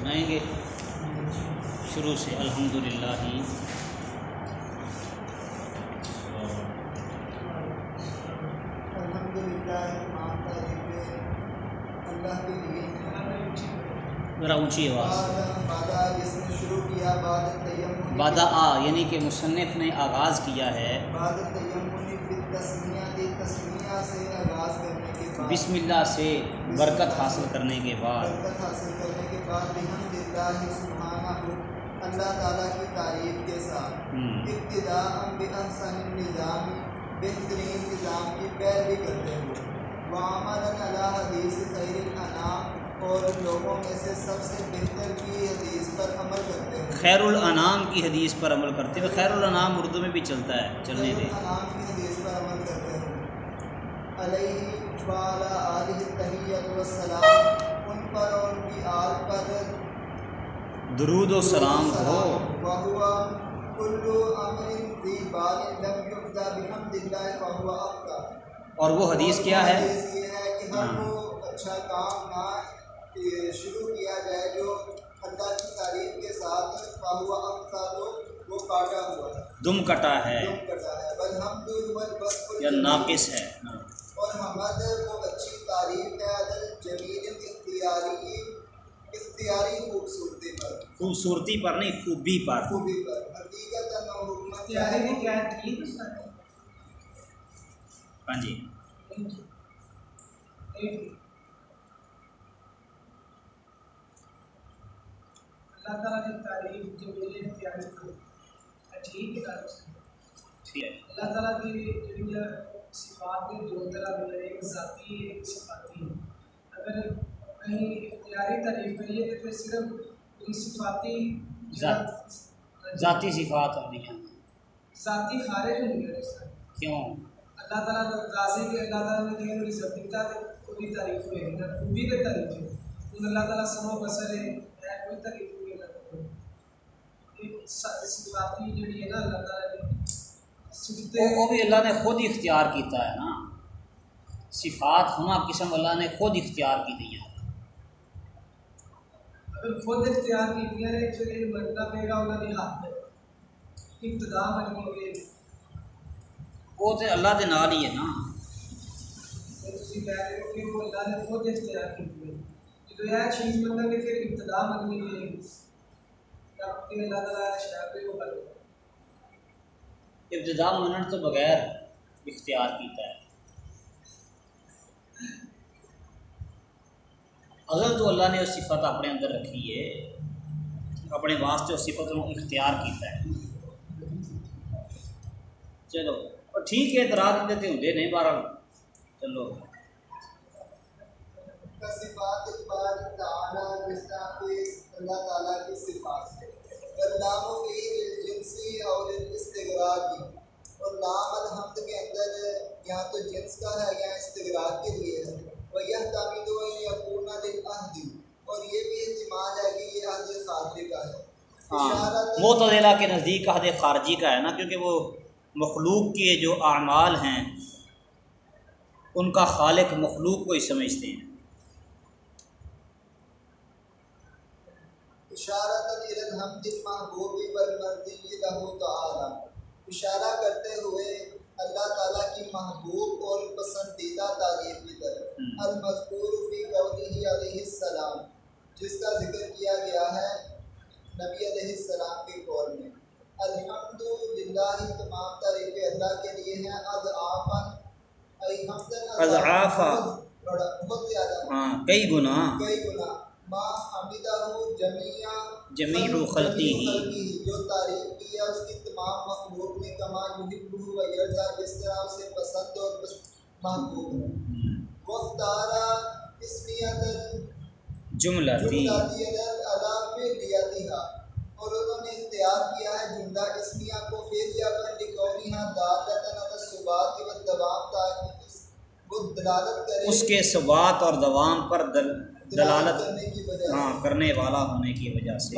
سنائیں گے۔ شروع سے الحمد للہ الحمد للہ اللہ کے لیے ذرا اونچی آواز۔ بعد جس نے شروع کیا آ یعنی کہ مصنف نے آغاز کیا ہے۔ بعد تسمیہ سے آغاز کرنے بسم اللہ سے برکت حاصل کرنے کے بعد۔ برکت حاصل کرنے کے بعد بحمد اللہ سبحانہ اللہ تعالیٰ کی تعریف کے ساتھ ہم، ابتدا بأحسن النظام بہترین نظام کی پیروی کرتے ہوئے۔ وعمل علی حدیث خیر الانام اور لوگوں میں سے سب سے بہتر کی حدیث پر عمل کرتے ہوئے۔ خیر الانام کی حدیث پر عمل کرتے ہوئے۔ خیر الانام اردو میں بھی چلتا ہے چلنے دے خیر الانام کی حدیث پر عمل کرتے ہوئے۔ علیہ وعلی آلہ تحیت والسلام ان پر اور ان کی آل پر درود و سلام ہو۔ وہوا کلو امر ذی بال لم یبدا بحمد اللہ فہو افضل اور وہ حدیث کیا ہے؟ حدیث یہ ہے کہ ہر ہاں۔ وہ اچھا کام نہ شروع کیا جائے جو اللہ کی تعریف کے ساتھ فہو افضل وہ کاٹا ہوا دم کٹا ہے۔ دم کٹا ہے۔ والحمد والبسط یا ناقص ہے۔ ہاں۔ اور حمد وہ اچھی تعریف ہے عدل جمیل اختیاری اختیاری خوبصورتی پر۔ خوبصورتی پر نہیں خوبی پر۔ خوبی پر۔ حقیقت حکمت کیا ہے؟ سر ہاں جی۔ اللہ تعالیٰ کی تعریف جو میرے اختیار کو ٹھیک ہے ٹھیک ہے۔ اللہ تعالیٰ کی صفات کے دو طرح میں ایک ذاتی ہے ایک صفاتی۔ ہے اگر کہیں اختیاری تعریف کریے تو پھر صرف ان صفاتی ذات- ذاتی صفات ہو رہی ہیں ذاتی خارج ہو گیا اس کا کیوں؟ اللہ تعالیٰ کا غازی کے اللہ تعالیٰ نے کہیں کوئی سبتا ہے کوئی تعریف ہوئے نہ خوبی کے تعریف ہے ان اللہ تعالیٰ سمو بسر ہے ہے کوئی تعریف ہوئی اللہ تعالیٰ صفاتی جڑی ہے نا اللہ تعالیٰ وہ وہ بھی اللہ نے خود اختیار کیتا ہے نا۔ صفات ہما قسم اللہ نے خود اختیار کی دی اگر خود اختیار کی دیا ہے یہ گا نے ہاتھ میں ابتدا کے وہ تو اللہ دے نال ہی ہے نا۔ اللہ اللہ کو کر ابتدا منن تو بغیر اختیار کیتا ہے۔ اگر تو اللہ نے وہ صفت اپنے اندر رکھی ہے، اپنے واسطے اس صفت کو اختیار کیتا ہے۔ چلو، اور ٹھیک ہے، اعتراض دیتے ہوتے نہیں بارہ چلو۔ صفات اللہ تعالیٰ کی صفات ہے الجنسی اور استغراق کی۔ اور نام الحمد کے اندر یہاں تو جنس کا ہے یہاں استغراق کے لیے ہے۔ وہ یہ تعمید و یقون للعہد اور یہ بھی احتمال ہے کہ یہ عہد خاطر کا ہے۔ ہاں معتدلہ کے نزدیک عہد خارجی کا ہے نا کیونکہ وہ مخلوق کے جو اعمال ہیں ان کا خالق مخلوق کو ہی سمجھتے ہیں۔ اشارت الحمد المحبوب والمرضی۔ له تعالی۔ اشارہ کرتے ہوئے اللہ تعالیٰ کی محبوب اور پسندیدہ تعریف کی طرف۔ المذکور فی قوله علیہ السلام جس کا ذکر کیا گیا ہے نبی علیہ السلام کے قول میں۔ الحمد للہ تمام تعریفیں اللہ کے لیے ہیں۔ حمدن اضعافا۔ بہت زیادہ۔ ہاں کئی گنا کئی گنا ما حمیدہ جمیع جمیع خلقی ہی۔ جو تعریف کی ہے اس کی تمام مخلوق نے کما یحب و یرضا جس طرح اسے پسند اور محبوب ہے۔ مختارا اسمیت ادا فعلیتها اور انہوں نے اختیار کیا ہے جملہ اسمیہ کو فعلیہ پر لکونیہا دالتن علی الثبات والدوام تاکہ اس- کے ثبات اور دوام پر دل دلالت ہاں کرنے والا ہونے کی وجہ سے۔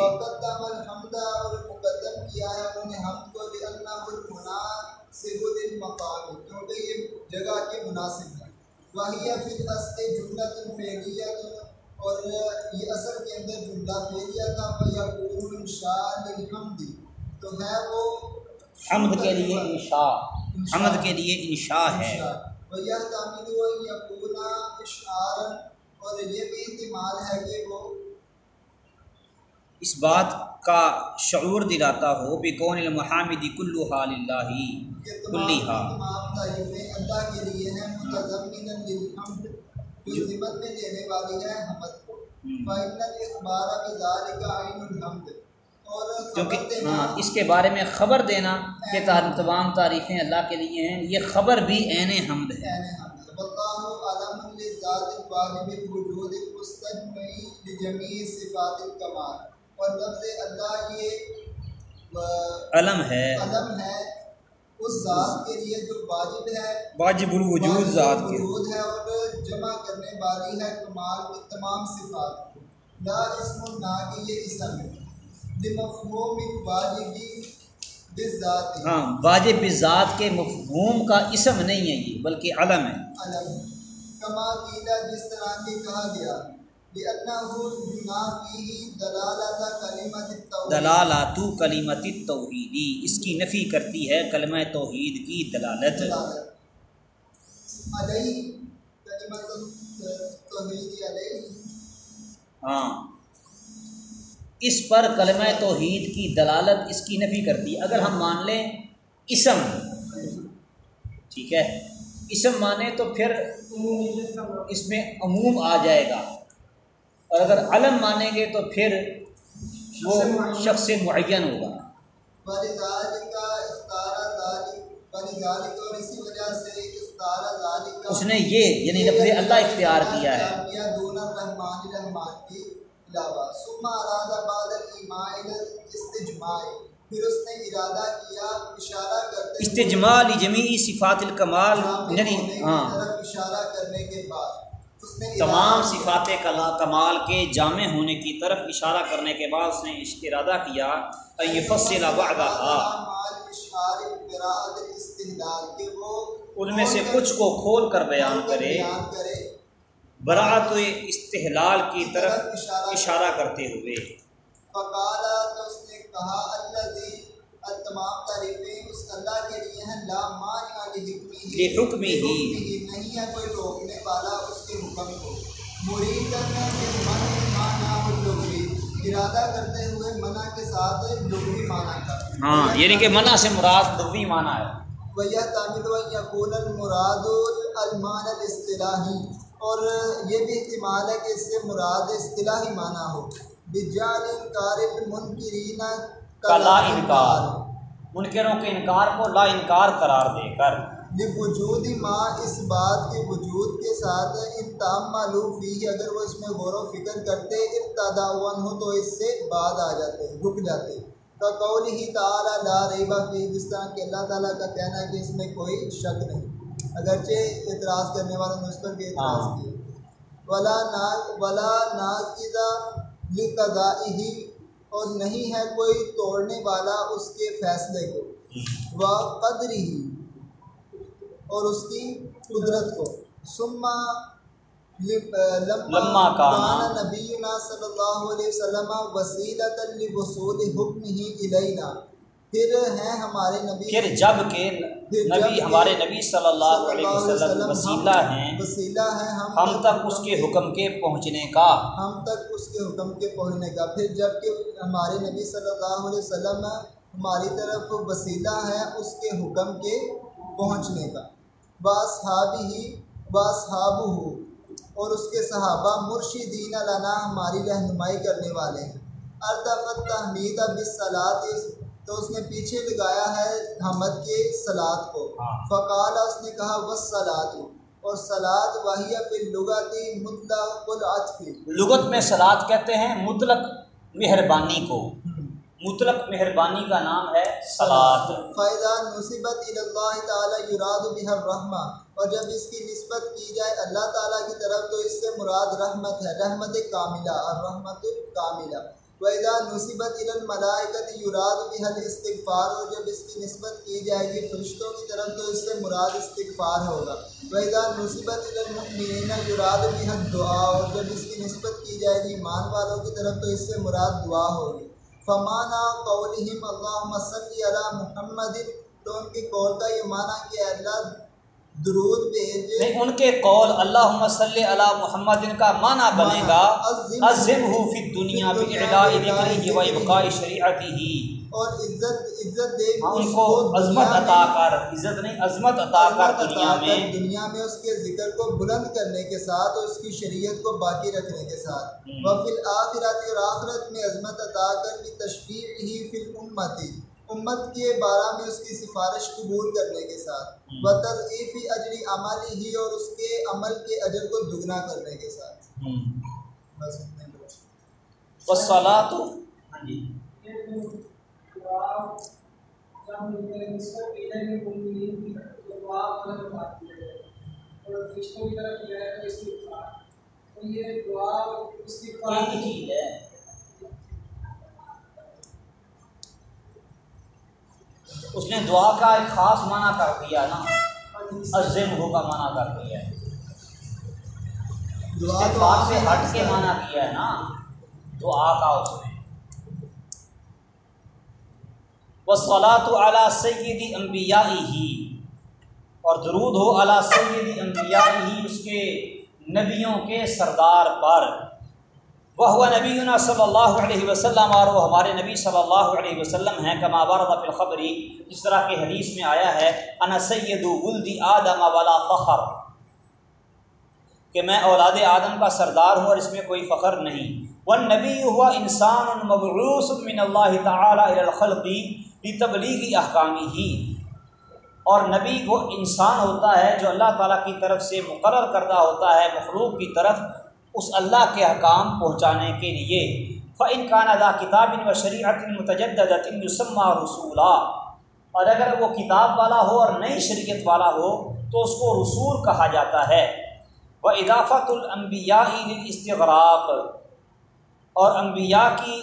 جگہ کے مناسب ہے۔ فی اور یہ اصل کے اندر جملہ فعلیہ تھا فیقول انشاء للحمد۔ تو ہے وہ حمد کے لیے انشاء۔ حمد کے لیے انشاء ہے۔ ویہ تعمیر و یقون اشعارا اور یہ بھی احتمال ہے کہ وہ اس بات کا شعور دلاتا ہو بکون المحامد کلو حال اللہ کلی ہا اللہ کے لیے ہیں متضمنا للحمد جو ذمت میں لینے والی ہے حمد کو۔ فإن الإخبار بذلك عین الحمد۔ کیونکہ دینا ہاں اس کے بارے میں خبر دینا کہ تمام تعریفیں اللہ کے لیے ہیں، یہ خبر بھی عین حمد ہے۔ علم اور لفظ اللہ یہ علم ہے۔ علم ہے اس ذات کے لیے جو واجب ہے واجب الوجود ذات کے۔ وجود ہے اور جمع کرنے والی ہے کمال کی تمام صفات کو لا اسم نہ کہ یہ اسم ہے۔ ہاں واجب ذات کے مفہوم کا اسم نہیں ہے یہ بلکہ علم ہے۔ علم کما جس طرح کہ کہا گیا دلالات کلیمت توحیدی اس کی نفی کرتی ہے کلمہ توحید کی دلالت۔ ہاں۔ اس پر کلمہ توحید کی دلالت اس کی نفی کرتی۔ ہے اگر ہم مان لیں اسم ٹھیک ہے اسم مانے تو پھر اس میں عموم آ جائے گا۔ اور اگر علم مانیں گے تو پھر وہ شخص معین ہوگا۔ اس نے یہ یعنی لفظ اللہ اختیار کیا ہے۔ کیا دون الرحمن الرحمن کے علاوہ ثم اراد بعد الایماء الى الاستجماع پھر اس نے ارادہ کیا اشارہ کرتے ہوئے استجمال جمیعی صفات الکمال جامع یعنی ہاں۔ اشارہ کرنے کے بعد۔ اس نے تمام ارادہ صفات کمال کے جامع ہونے کی طرف اشارہ کرنے کے بعد اس نے ارادہ کیا یفصل وہ ان میں سے کچھ کو کھول کر بیان کرے۔ براعت استحلال کی طرف اشارہ کرتے ہوئے۔ فقالا تو اس نے کہا الذی تمام تعریفیں اس اللہ کے لیے ہیں لا مانع لحکمی لحکمہ نہیں ہے کوئی روکنے والا اس کے حکم کو۔ مرید کرنے کے من مانا لغوی۔ ارادہ کرتے ہوئے منع کے ساتھ لغوی مانا کا ہاں یعنی کہ منع سے مراد لغوی معنی ہے۔ المراد المان اور یہ بھی احتمال ہے کہ اس سے مراد اصطلاحی معنی ہو۔ بجال انکار المنکرین کلا انکار۔ منکروں کے انکار کو لا انکار قرار دے کر۔ وجود ماں اس بات کے وجود کے ساتھ ان تام معلوم ہی اگر وہ اس میں غور و فکر کرتے ابتدا ہو تو اس سے بعد آ جاتے رک جاتے۔ کا قول ہی تعالیٰ لا ریبہ فی جس طرح کہ اللہ تعالیٰ کا کہنا ہے کہ اس میں کوئی شک نہیں۔ اگرچہ اعتراض کرنے والوں نے اس پر بھی اعتراض ہاں۔ کیا۔ ولا نا ولا ناقضہ لقضائہ اور نہیں ہے کوئی توڑنے والا اس کے فیصلے کو۔ و قدر ہی اور اس کی قدرت کو۔ سما لما کانا۔ نبینا صلی اللہ علیہ وسلم وسیلۃ لوصول حکم ہی الینا۔ پھر ہیں ہمارے نبی پھر جبکہ نبی ہمارے نبی صلی اللہ علیہ وسلم وسیلہ ہیں وسیلہ ہیں ہم تک اس کے حکم کے پہنچنے کا۔ ہم تک اس کے حکم کے پہنچنے کا۔ پھر جبکہ ہمارے نبی صلی اللہ علیہ وسلم ہماری طرف وسیلہ ہے اس کے حکم کے پہنچنے کا۔ باصحاب ہی باصحاب ہو اور اس کے صحابہ مرشدین لنا ہماری رہنمائی کرنے والے ہیں۔ اردفت تحمید بصلاط تو اس نے پیچھے لگایا ہے حمد کے سلاد کو۔ ہاں۔ فقال اس نے کہا وسلات اور سلاد وحیہ پھر لغاتی مطلق لغت میں سلاد کہتے ہیں مطلق مہربانی کو۔ مطلق مہربانی کا نام ہے سلاد۔ فائدہ نصیبت اللہ تعالیٰ یراد بها الرحمہ اور جب اس کی نسبت کی جائے اللہ تعالیٰ کی طرف تو اس سے مراد رحمت ہے رحمت کاملہ اور رحمت کاملہ۔ وَإِذَا نُسِبَتْ إِلَى الْمَلَائِكَةِ يُرَادُ بِهَا الْإِسْتِغْفَارُ اور جب اس کی نسبت کی جائے گی فرشتوں کی طرف تو اس سے مراد استغفار ہوگا۔ وَإِذَا نُسِبَتْ إِلَى الْمُؤْمِنِينَ يُرَادُ بِهَا الدُّعَاءُ اور جب اس کی نسبت کی جائے گی ایمان والوں کی طرف تو اس سے مراد دعا ہوگی۔ فمانا قولہم اللہم صلی علی محمد تو ان کے قول کا یہ معنی کہ اللہ درود بھیج نہیں ان کے قول اللہ صلی علی محمد کا معنی بنے گا عظم ہو فی دنیا و ابقاء شریعتی ہی اور عزت عزت دے۔ ہاں ان کو عظمت عطا کر عزت نہیں عظمت عطا کر دنیا میں۔ دنیا میں اس کے ذکر کو بلند کرنے کے ساتھ اور اس کی شریعت کو باقی رکھنے کے ساتھ۔ وفی الآخرات اور آخرت میں عظمت عطا کر بھی تشفیع ہی فی الامتی۔ امت کے بارہ میں اس کی سفارش قبول کرنے کے ساتھ و تضعیفی اجری عملی ہی اور اس کے عمل کے اجر کو دگنا کرنے کے ساتھ۔ بس اتنے والصلاۃ ہاں جی۔ ایک ہی چیز ہے۔ اس نے دعا کا ایک خاص معنی کر دیا نا۔ عظم ہو کا معنی کر دیا۔ ہے دعا سے ہٹ کے معنی کیا ہے نا۔ دعا کا اس نے۔ وصلاۃ علی سیدی انبیاء ہی اور درود ہو علی سیدی انبیاء ہی اس کے نبیوں کے سردار پر۔ وہ نبینا صلی اللہ علیہ وسلم، اور وہ ہمارے نبی صلی اللہ علیہ وسلم ہیں کما وارد فی الخبری اس طرح کے حدیث میں آیا ہے انا سید ولد آدم ولا فخر، کہ میں اولاد آدم کا سردار ہوں اور اس میں کوئی فخر نہیں۔ وہ نبی ہوا انسان مبعوث من اللہ تعالی الی الخلق احکامی ہی اور نبی وہ انسان ہوتا ہے جو اللہ تعالیٰ کی طرف سے مقرر کردہ ہوتا ہے، مخلوق کی طرف اس اللہ کے حکام پہنچانے کے لیے۔ فعن کان ادا کتاب و شریعت متجد یسمہ رسولہ اور اگر وہ کتاب والا ہو اور نئی شریعت والا ہو تو اس کو رسول کہا جاتا ہے۔ وہ اضافت الانبیاء استغراق اور انبیاء کی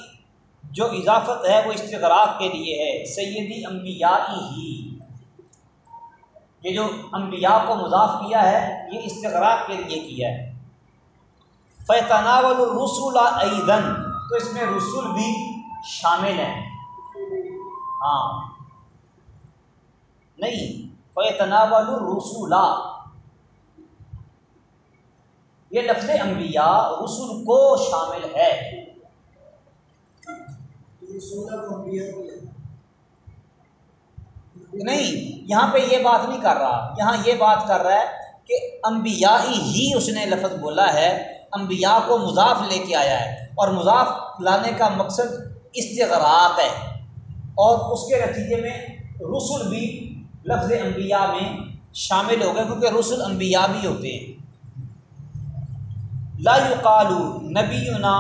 جو اضافت ہے وہ استغراق کے لیے ہے۔ سیدی انبیاء ہی۔ یہ جو انبیاء کو مضاف کیا ہے، یہ استغراق کے لیے کیا ہے۔ فیطناول الرسول عیدن تو اس میں رسول بھی شامل ہیں۔ ہاں۔ نہیں۔ فیطناول الرسول یہ لفظ انبیاء رسول کو شامل ہے۔ نہیں۔ یہاں پہ یہ بات نہیں کر رہا۔ یہاں یہ بات کر رہا ہے کہ انبیاء ہی اس نے لفظ بولا ہے۔ انبیاء کو مضاف لے کے آیا ہے اور مضاف لانے کا مقصد استغراق ہے اور اس کے نتیجے میں رسول بھی لفظ انبیاء میں شامل ہو گئے کیونکہ رسول انبیاء بھی ہوتے ہیں۔ لا يقال نبینا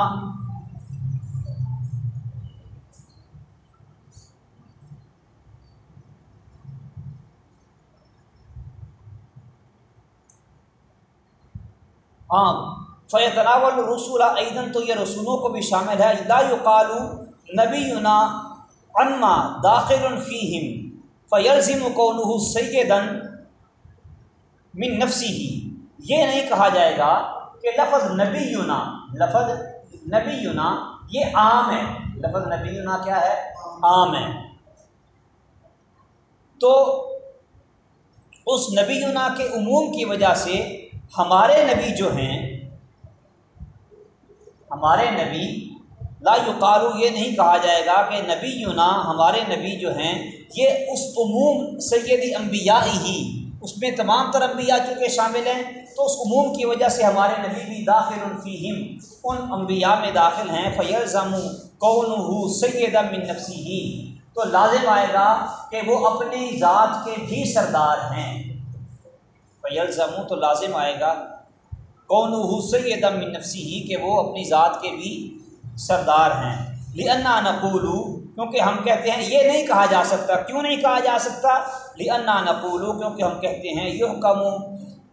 ہاں فیطلاول رسول عیدن تو یہ رسولوں کو بھی شامل ہے. لا يقال نبینا انما داخل فیہم فیلزم قولہ سیدن من نفسی ہی یہ نہیں کہا جائے گا کہ لفظ نبی یونا لفظ نبی یونا یہ عام ہے. لفظ نبی یونا کیا ہے؟ عام ہے. تو اس نبی یونا کے عموم کی وجہ سے ہمارے نبی جو ہیں ہمارے نبی، لا یقالو، یہ نہیں کہا جائے گا کہ نبی یونا ہمارے نبی جو ہیں، یہ اس عموم سیدی انبیاء ہی، اس میں تمام تر انبیاء چونکہ شامل ہیں، تو اس عموم کی وجہ سے ہمارے نبی بھی داخل الفیم ان انبیاء میں داخل ہیں فیضم کون ہو سید من نفسی ہی تو لازم آئے گا کہ وہ اپنی ذات کے بھی سردار ہیں۔ فیضم تو لازم آئے گا کون ہو من نفسی ہی کہ وہ اپنی ذات کے بھی سردار ہیں۔ لنا نقولو، کیونکہ ہم کہتے ہیں یہ نہیں کہا جا سکتا۔ کیوں نہیں کہا جا سکتا؟ لنا نقولو، کیونکہ ہم کہتے ہیں یہ کم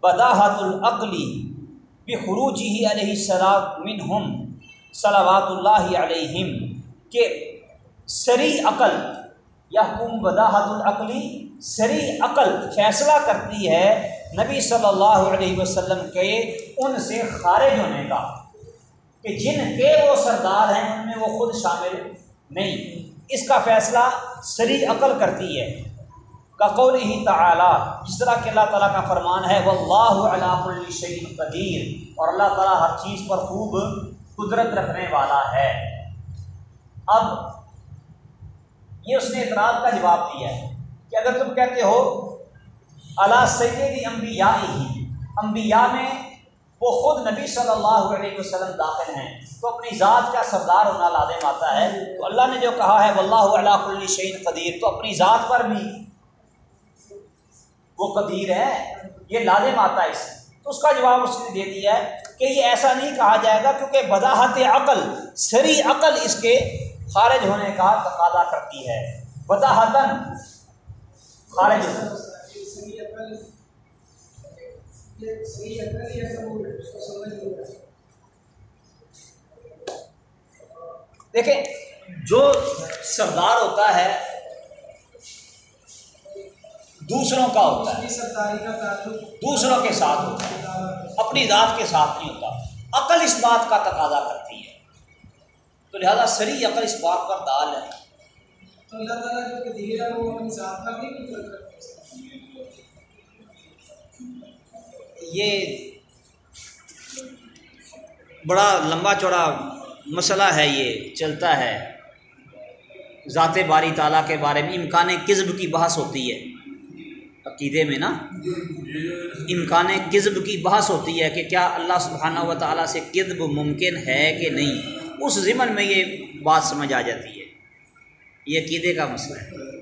بداحت العقلی بخروج ہی علیہ السلام منہم صلوات اللہ علیہم، کہ سری عقل یا حکم بداحت العقلی سری عقل فیصلہ کرتی ہے نبی صلی اللہ علیہ وسلم کے ان سے خارج ہونے کا کہ جن کے وہ سردار ہیں، ان میں وہ خود شامل نہیں۔ اس کا فیصلہ سری عقل کرتی ہے۔ قول ہی تعلیٰ جس طرح کہ اللہ تعالیٰ کا فرمان ہے وہ اللہ علام الشعین قدیر، اور اللہ تعالیٰ ہر چیز پر خوب قدرت رکھنے والا ہے۔ اب یہ اس نے اعتراض کا جواب دیا ہے کہ اگر تم کہتے ہو اللہ سید انبیاء ہی۔ انبیاء میں وہ خود نبی صلی اللہ علیہ وسلم داخل ہیں۔ تو اپنی ذات کا سردار ہونا لازم آتا ہے۔ تو اللہ نے جو کہا ہے، واللہ اللہ علیہ شعین قدیر۔ تو اپنی ذات پر بھی وہ قدیر ہے۔ یہ لازم آتا ہے اس تو اس کا جواب اس نے دے دیا ہے کہ یہ ایسا نہیں کہا جائے گا کیونکہ بداحت عقل، سری عقل اس کے خارج ہونے کا تقاضا کرتی ہے۔ بداحتن خارج دیکھیں، جو سردار ہوتا ہے، دوسروں کا ہوتا ہے۔ دوسروں کے ساتھ ہوتا ہے۔ اپنی ذات کے ساتھ نہیں ہوتا۔ عقل اس بات کا تقاضا کرتی ہے۔ تو لہذا سری عقل اس بات پر دال ہے۔ تو اللہ تعالیٰ جو قدیر ہے وہ اپنی ذات کا بھی یہ بڑا لمبا چوڑا مسئلہ ہے یہ، چلتا ہے۔ ذات باری تعالیٰ کے بارے میں امکان کذب کی بحث ہوتی ہے۔ عقیدے میں نا؟ امکان کذب کی بحث ہوتی ہے کہ کیا اللہ سبحانہ و تعالیٰ سے کذب ممکن ہے کہ نہیں۔ اس ضمن میں یہ بات سمجھ آ جاتی ہے۔ یہ عقیدے کا مسئلہ ہے۔